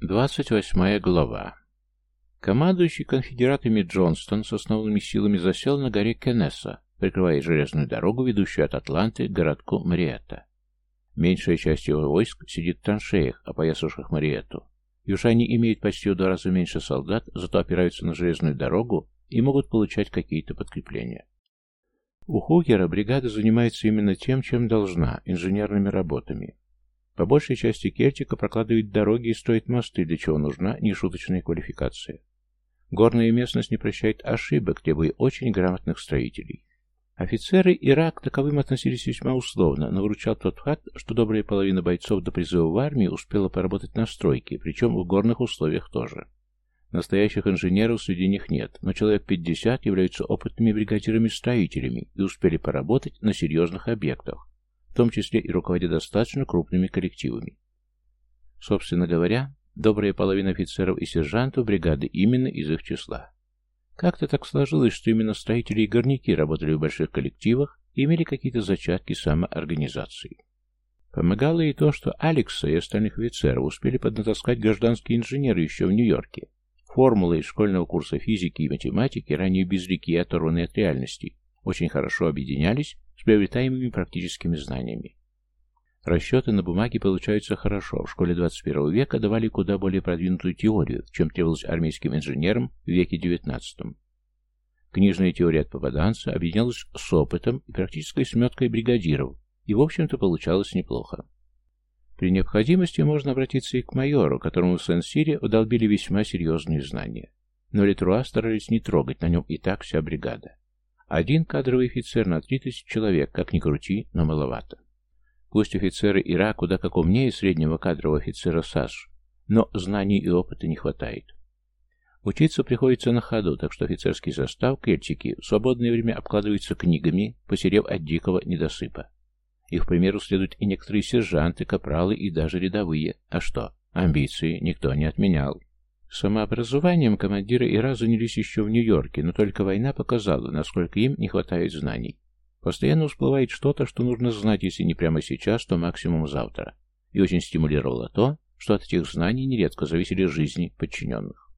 28 глава. Командующий конфедератами Джонстон с основными силами засел на горе Кеннеса, прикрывая железную дорогу, ведущую от Атланты к городку Мариетта. Меньшая часть его войск сидит в траншеях, опоясавших Мариетту. Южане имеют почти в два раза меньше солдат, зато опираются на железную дорогу и могут получать какие-то подкрепления. У Хугера бригада занимается именно тем, чем должна – инженерными работами. По большей части Кельтика прокладывает дороги и строит мосты, для чего нужна нешуточная квалификация. Горная местность не прощает ошибок, требуя очень грамотных строителей. Офицеры Ирак таковым относились весьма условно, но выручал тот факт, что добрая половина бойцов до призыва в армию успела поработать на стройке, причем в горных условиях тоже. Настоящих инженеров среди них нет, но человек 50 являются опытными бригадирами-строителями и успели поработать на серьезных объектах, том числе и руководя достаточно крупными коллективами. Собственно говоря, добрая половина офицеров и сержантов бригады именно из их числа. Как-то так сложилось, что именно строители и горняки работали в больших коллективах и имели какие-то зачатки самоорганизации. Помогало и то, что Алекса и остальных офицеров успели поднатаскать гражданские инженеры еще в Нью-Йорке. Формулы из школьного курса физики и математики, ранее безликие и оторванные от реальности, очень хорошо объединялись с приобретаемыми практическими знаниями. Расчеты на бумаге получаются хорошо. В школе 21 века давали куда более продвинутую теорию, чем требовалось армейским инженерам в веке XIX. Книжная теория от попаданца объединялась с опытом и практической сметкой бригадиров, и, в общем-то, получалось неплохо. При необходимости можно обратиться и к майору, которому в Сен-Сире удолбили весьма серьезные знания. Но Летруа старались не трогать, на нем и так вся бригада. Один кадровый офицер на 3000 человек, как ни крути, но маловато. Пусть офицеры Ира куда как умнее среднего кадрового офицера САС, но знаний и опыта не хватает. Учиться приходится на ходу, так что офицерский состав кельтики в свободное время обкладывается книгами, посерев от дикого недосыпа. Их примеру следуют и некоторые сержанты, капралы и даже рядовые. А что? Амбиции никто не отменял. Самообразованием командиры Ира занялись еще в Нью-Йорке, но только война показала, насколько им не хватает знаний. Постоянно всплывает что-то, что нужно знать, если не прямо сейчас, то максимум завтра. И очень стимулировало то, что от этих знаний нередко зависели жизни подчиненных.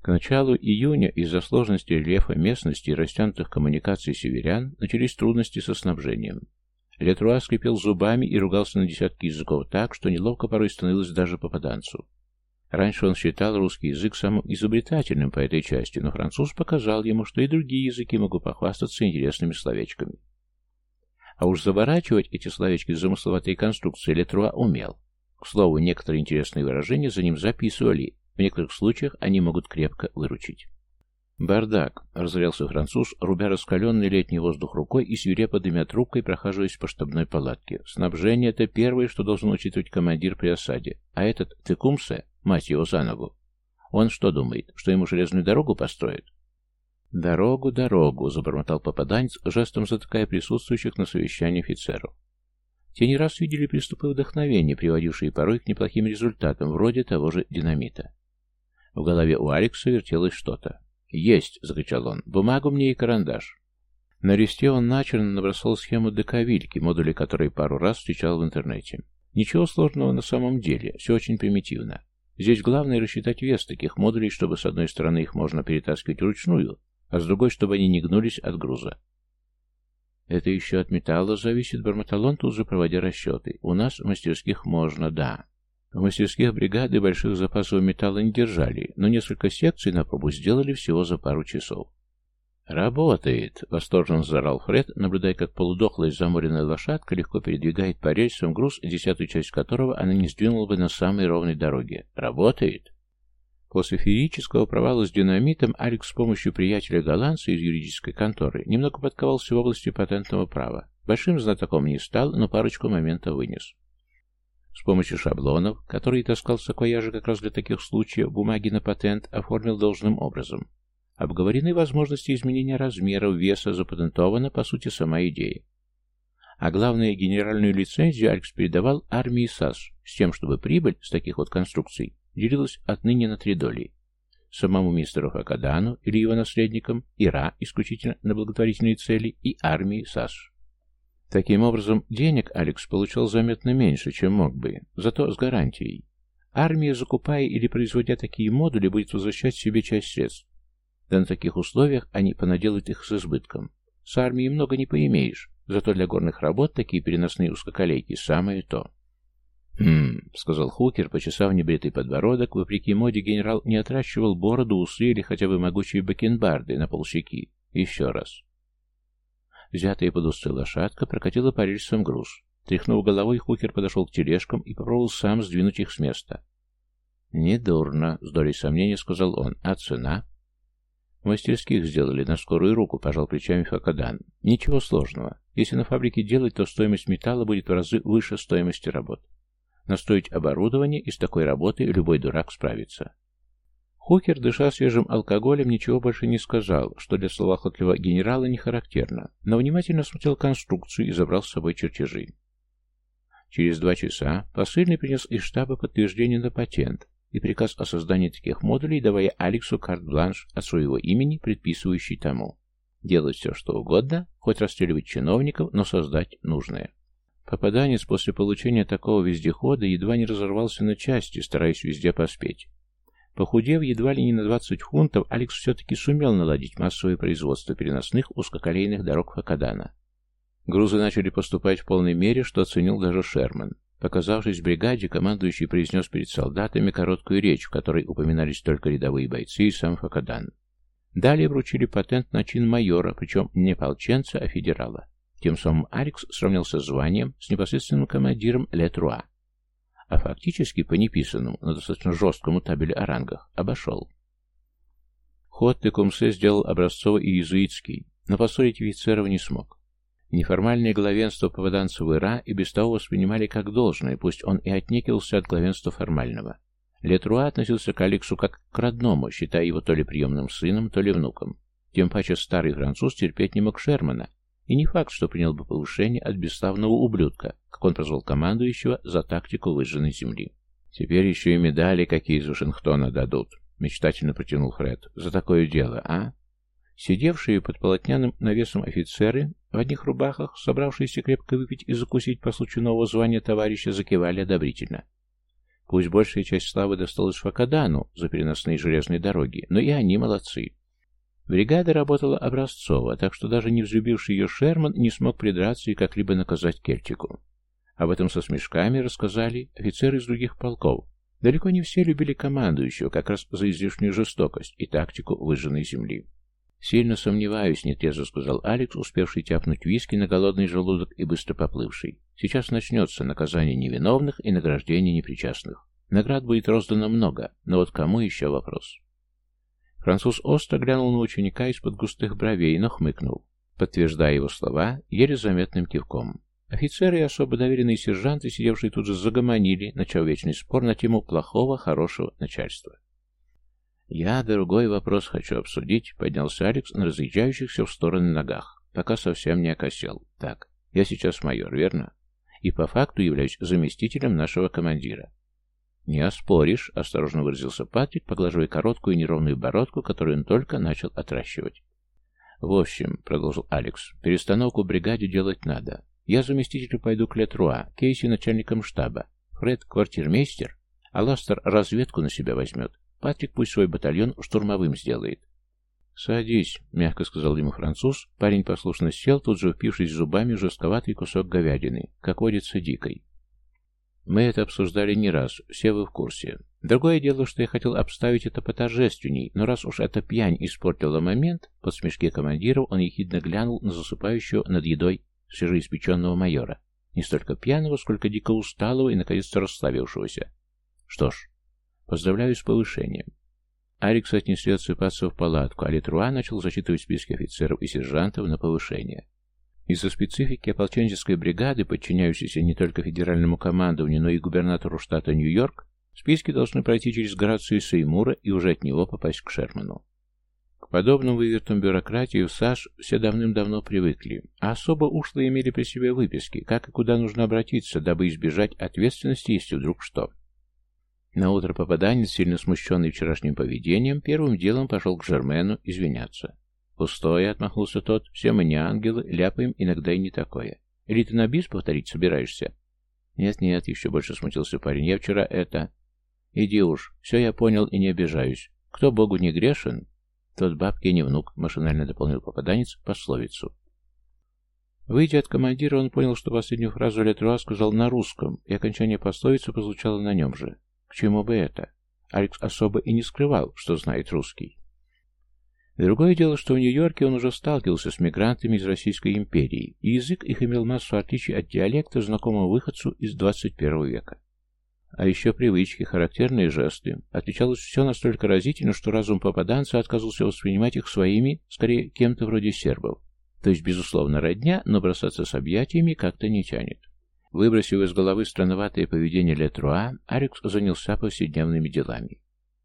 К началу июня из-за сложности рельефа местности и растянутых коммуникаций северян начались трудности со снабжением. Летруа скрипел зубами и ругался на десятки языков так, что неловко порой становилось даже попаданцу. Раньше он считал русский язык самым изобретательным по этой части, но француз показал ему, что и другие языки могут похвастаться интересными словечками. А уж заворачивать эти словечки в замысловатые конструкции Летруа умел. К слову, некоторые интересные выражения за ним записывали, в некоторых случаях они могут крепко выручить. «Бардак!» — разорялся француз, рубя раскаленный летний воздух рукой и свирепо дымя трубкой, прохаживаясь по штабной палатке. «Снабжение — это первое, что должен учитывать командир при осаде. А этот Текумсе, мать его за ногу, он что думает, что ему железную дорогу построят?» «Дорогу, дорогу!» — забормотал попаданец, жестом затыкая присутствующих на совещании офицеров. Те не раз видели приступы вдохновения, приводившие порой к неплохим результатам, вроде того же динамита. В голове у Алекса вертелось что-то. «Есть!» — закричал он. «Бумагу мне и карандаш». На листе он начерно набросал схему дековильки, модули которой пару раз встречал в интернете. Ничего сложного на самом деле, все очень примитивно. Здесь главное рассчитать вес таких модулей, чтобы с одной стороны их можно перетаскивать вручную, а с другой, чтобы они не гнулись от груза. Это еще от металла зависит, бормотал он, тут же проводя расчеты. У нас в мастерских можно, да. В мастерских бригады больших запасов металла не держали, но несколько секций на пробу сделали всего за пару часов. «Работает!» — восторженно заорал Фред, наблюдая, как полудохлая заморенная лошадка легко передвигает по рельсам груз, десятую часть которого она не сдвинула бы на самой ровной дороге. «Работает!» После феерического провала с динамитом Алекс с помощью приятеля-голландца из юридической конторы немного подковался в области патентного права. Большим знатоком не стал, но парочку моментов вынес. С помощью шаблонов, которые таскал с саквояжа как раз для таких случаев, бумаги на патент оформил должным образом. Обговорены возможности изменения размеров, веса, запатентована, по сути, сама идея. А главное, генеральную лицензию Алекс передавал армии САС, с тем, чтобы прибыль с таких вот конструкций делилась отныне на три доли. Самому мистеру Хакадану или его наследникам, Ира исключительно на благотворительные цели и армии САС. Таким образом, денег Алекс получал заметно меньше, чем мог бы, зато с гарантией. Армия, закупая или производя такие модули, будет возвращать себе часть средств. Да на таких условиях они понаделают их с избытком. С армией много не поимеешь, зато для горных работ такие переносные узкоколейки самое то. «Хм», — сказал Хукер, почесав небритый подбородок, вопреки моде генерал не отращивал бороду, усы или хотя бы могучие бакенбарды на полщеки. Еще раз. Взятая под усы лошадка прокатила по рельсам груз. Тряхнув головой, Хукер подошел к тележкам и попробовал сам сдвинуть их с места. «Недурно», — с долей сомнения сказал он. «А цена?» «Мастерских сделали на скорую руку», — пожал плечами Факадан. «Ничего сложного. Если на фабрике делать, то стоимость металла будет в разы выше стоимости работ. Настроить оборудование, и с такой работой любой дурак справится. Хукер, дыша свежим алкоголем, ничего больше не сказал, что для словоохотливого генерала не характерно, но внимательно смотрел конструкцию и забрал с собой чертежи. Через два часа посыльный принес из штаба подтверждение на патент и приказ о создании таких модулей, давая Алексу карт-бланш от своего имени, предписывающий тому. Делать все, что угодно, хоть расстреливать чиновников, но создать нужное. Попаданец после получения такого вездехода едва не разорвался на части, стараясь везде поспеть. Похудев едва ли не на 20 фунтов, Алекс все-таки сумел наладить массовое производство переносных узкоколейных дорог Хакадана. Грузы начали поступать в полной мере, что оценил даже Шерман. Показавшись в бригаде, командующий произнес перед солдатами короткую речь, в которой упоминались только рядовые бойцы и сам Хакадан. Далее вручили патент на чин майора, причем не полченца, а федерала. Тем самым Алекс сравнялся званием с непосредственным командиром Летруа, а фактически по неписанному, но достаточно жесткому табелю о рангах обошел. Ход Текумсе сделал образцовый и иезуитский, но поссорить офицеров не смог. Неформальное главенство попаданцев Ира и без того воспринимали как должное, пусть он и отнекился от главенства формального. Летруа относился к Алексу как к родному, считая его то ли приемным сыном, то ли внуком. Тем паче старый француз терпеть не мог Шермана, и не факт, что принял бы повышение от бесславного ублюдка, как он прозвал командующего за тактику выжженной земли. «Теперь еще и медали какие из Вашингтона дадут», — мечтательно протянул Фред. «За такое дело, а?» Сидевшие под полотняным навесом офицеры в одних рубахах, собравшиеся крепко выпить и закусить по случаю нового звания товарища, закивали одобрительно. Пусть большая часть славы досталась Факадану за переносные железные дороги, но и они молодцы. Бригада работала образцово, так что даже не взлюбивший ее Шерман не смог придраться и как-либо наказать Кельтику. Об этом со смешками рассказали офицеры из других полков. Далеко не все любили командующего, как раз за излишнюю жестокость и тактику выжженной земли. «Сильно сомневаюсь», — нетрезво сказал Алекс, успевший тяпнуть виски на голодный желудок и быстро поплывший. «Сейчас начнется наказание невиновных и награждение непричастных. Наград будет роздано много, но вот кому еще вопрос?» Француз остро глянул на ученика из-под густых бровей, но хмыкнул, подтверждая его слова еле заметным кивком. Офицеры и особо доверенные сержанты, сидевшие тут же, загомонили, начав вечный спор на тему плохого, хорошего начальства. «Я другой вопрос хочу обсудить», — поднялся Алекс на разъезжающихся в стороны ногах, пока совсем не окосел. «Так, я сейчас майор, верно? И по факту являюсь заместителем нашего командира. «Не оспоришь», — осторожно выразился Патрик, поглаживая короткую неровную бородку, которую он только начал отращивать. «В общем», — продолжил Алекс, — «перестановку бригаде делать надо. Я заместителю пойду к Летруа, Кейси начальником штаба, Фред — квартирмейстер, а Ластер разведку на себя возьмет. Патрик пусть свой батальон штурмовым сделает». «Садись», — мягко сказал ему француз. Парень послушно сел, тут же впившись зубами жестковатый кусок говядины, как водится дикой. Мы это обсуждали не раз, все вы в курсе. Другое дело, что я хотел обставить это поторжественней, но раз уж эта пьянь испортила момент, под смешки командиров он ехидно глянул на засыпающего над едой свежеиспеченного майора. Не столько пьяного, сколько дико усталого и, наконец-то, расслабившегося. Что ж, поздравляю с повышением. Арикс отнесли отсыпаться в палатку, а Летруа начал зачитывать списки офицеров и сержантов на повышение. Из-за специфики ополченческой бригады, подчиняющейся не только федеральному командованию, но и губернатору штата Нью-Йорк, списки должны пройти через Горацию Сеймура и уже от него попасть к Шерману. К подобным вывертам бюрократии в САШ все давным-давно привыкли, а особо ушлые имели при себе выписки, как и куда нужно обратиться, дабы избежать ответственности, если вдруг что. На утро попаданец, сильно смущенный вчерашним поведением, первым делом пошел к Жермену извиняться. «Пустое», — отмахнулся тот. «Все мы не ангелы, ляпаем иногда и не такое. Или ты на бис повторить собираешься?» «Нет-нет», — еще больше смутился парень. «Я вчера это...» Иди уж, все я понял и не обижаюсь. Кто Богу не грешен, тот бабки не внук, машинально дополнил попаданец пословицу. Выйдя от командира, он понял, что последнюю фразу Летруа сказал на русском, и окончание пословицы прозвучало на нем же. К чему бы это? Алекс особо и не скрывал, что знает русский. Другое дело, что в Нью-Йорке он уже сталкивался с мигрантами из Российской империи, и язык их имел массу отличий от диалекта, знакомого выходцу из 21 века. А еще привычки, характерные жесты. Отличалось все настолько разительно, что разум попаданца отказывался воспринимать их своими, скорее, кем-то вроде сербов. То есть, безусловно, родня, но бросаться с объятиями как-то не тянет. Выбросив из головы странноватое поведение Летруа, Алекс занялся повседневными делами.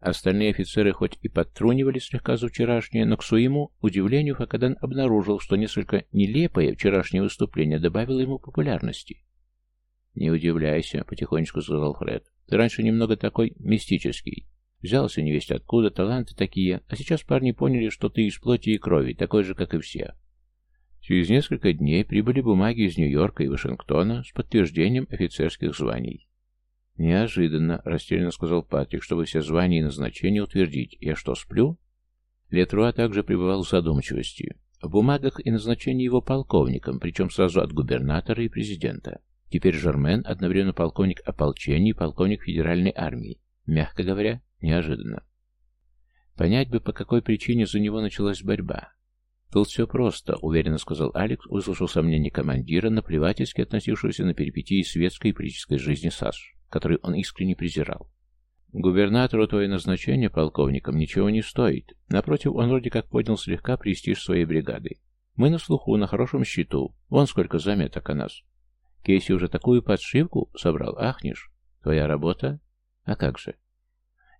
Остальные офицеры хоть и подтрунивали слегка за вчерашнее, но к своему удивлению Факадан обнаружил, что несколько нелепое вчерашнее выступление добавило ему популярности. «Не удивляйся», — потихонечку сказал Фред. «Ты раньше немного такой мистический. Взялся невесть откуда, таланты такие, а сейчас парни поняли, что ты из плоти и крови, такой же, как и все». Через несколько дней прибыли бумаги из Нью-Йорка и Вашингтона с подтверждением офицерских званий. «Неожиданно», — растерянно сказал Патрик, чтобы все звания и назначения утвердить. «Я что, сплю?» Летруа также пребывал в задумчивости. В бумагах и назначении его полковником, причем сразу от губернатора и президента. Теперь Жермен одновременно полковник ополчения и полковник федеральной армии. Мягко говоря, неожиданно. Понять бы, по какой причине за него началась борьба. Тут все просто, уверенно сказал Алекс, услышал сомнения командира, наплевательски относившегося на перипетии светской и политической жизни САШ который он искренне презирал. Губернатору твое назначение полковником ничего не стоит. Напротив, он вроде как поднял слегка престиж своей бригады. Мы на слуху, на хорошем счету. Вон сколько заметок о нас. Кейси уже такую подшивку собрал, ахнешь. Твоя работа? А как же?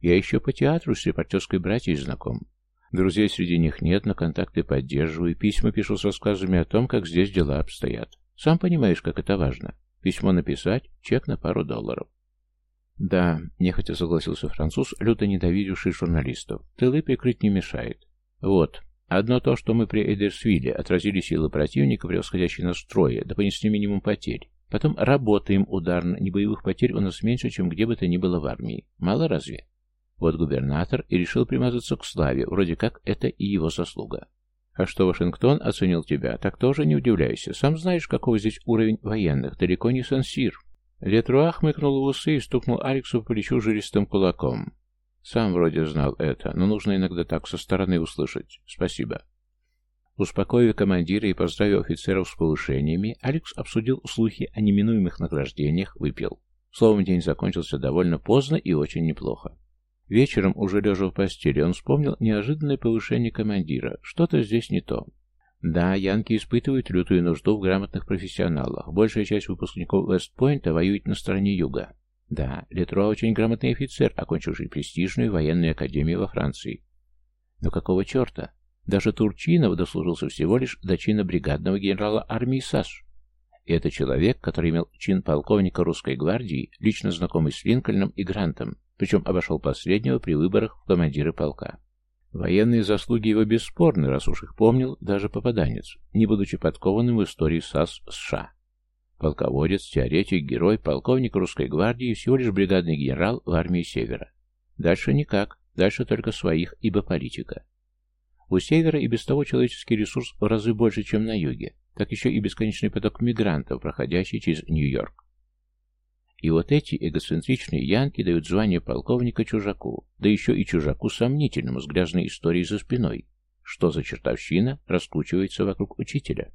Я еще по театру с репортерской братьей знаком. Друзей среди них нет, но контакты поддерживаю, письма пишу с рассказами о том, как здесь дела обстоят. Сам понимаешь, как это важно. Письмо написать, чек на пару долларов. «Да», — нехотя согласился француз, люто ненавидевший журналистов. «Тылы прикрыть не мешает. Вот, одно то, что мы при Эдерсвилле отразили силы противника, превосходящие нас строя, да понесли минимум потерь. Потом работаем ударно, не боевых потерь у нас меньше, чем где бы то ни было в армии. Мало разве?» Вот губернатор и решил примазаться к славе, вроде как это и его заслуга. А что Вашингтон оценил тебя, так тоже не удивляйся. Сам знаешь, какой здесь уровень военных, далеко не сансир. Летруа хмыкнул в усы и стукнул Алексу по плечу жилистым кулаком. Сам вроде знал это, но нужно иногда так со стороны услышать. Спасибо. Успокоив командира и поздравив офицеров с повышениями, Алекс обсудил слухи о неминуемых награждениях, выпил. Словом, день закончился довольно поздно и очень неплохо. Вечером, уже лежа в постели, он вспомнил неожиданное повышение командира. Что-то здесь не то. Да, янки испытывают лютую нужду в грамотных профессионалах. Большая часть выпускников Вестпойнта воюет на стороне юга. Да, Летро очень грамотный офицер, окончивший престижную военную академию во Франции. Но какого черта? Даже Турчинов дослужился всего лишь до чина бригадного генерала армии САШ. И это человек, который имел чин полковника русской гвардии, лично знакомый с Линкольном и Грантом, причем обошел последнего при выборах в командиры полка. Военные заслуги его бесспорны, раз уж их помнил даже попаданец, не будучи подкованным в истории САС США. Полководец, теоретик, герой, полковник русской гвардии и всего лишь бригадный генерал в армии Севера. Дальше никак, дальше только своих, ибо политика. У Севера и без того человеческий ресурс в разы больше, чем на юге, так еще и бесконечный поток мигрантов, проходящий через Нью-Йорк. И вот эти эгоцентричные янки дают звание полковника чужаку, да еще и чужаку сомнительному с грязной историей за спиной. Что за чертовщина раскручивается вокруг учителя?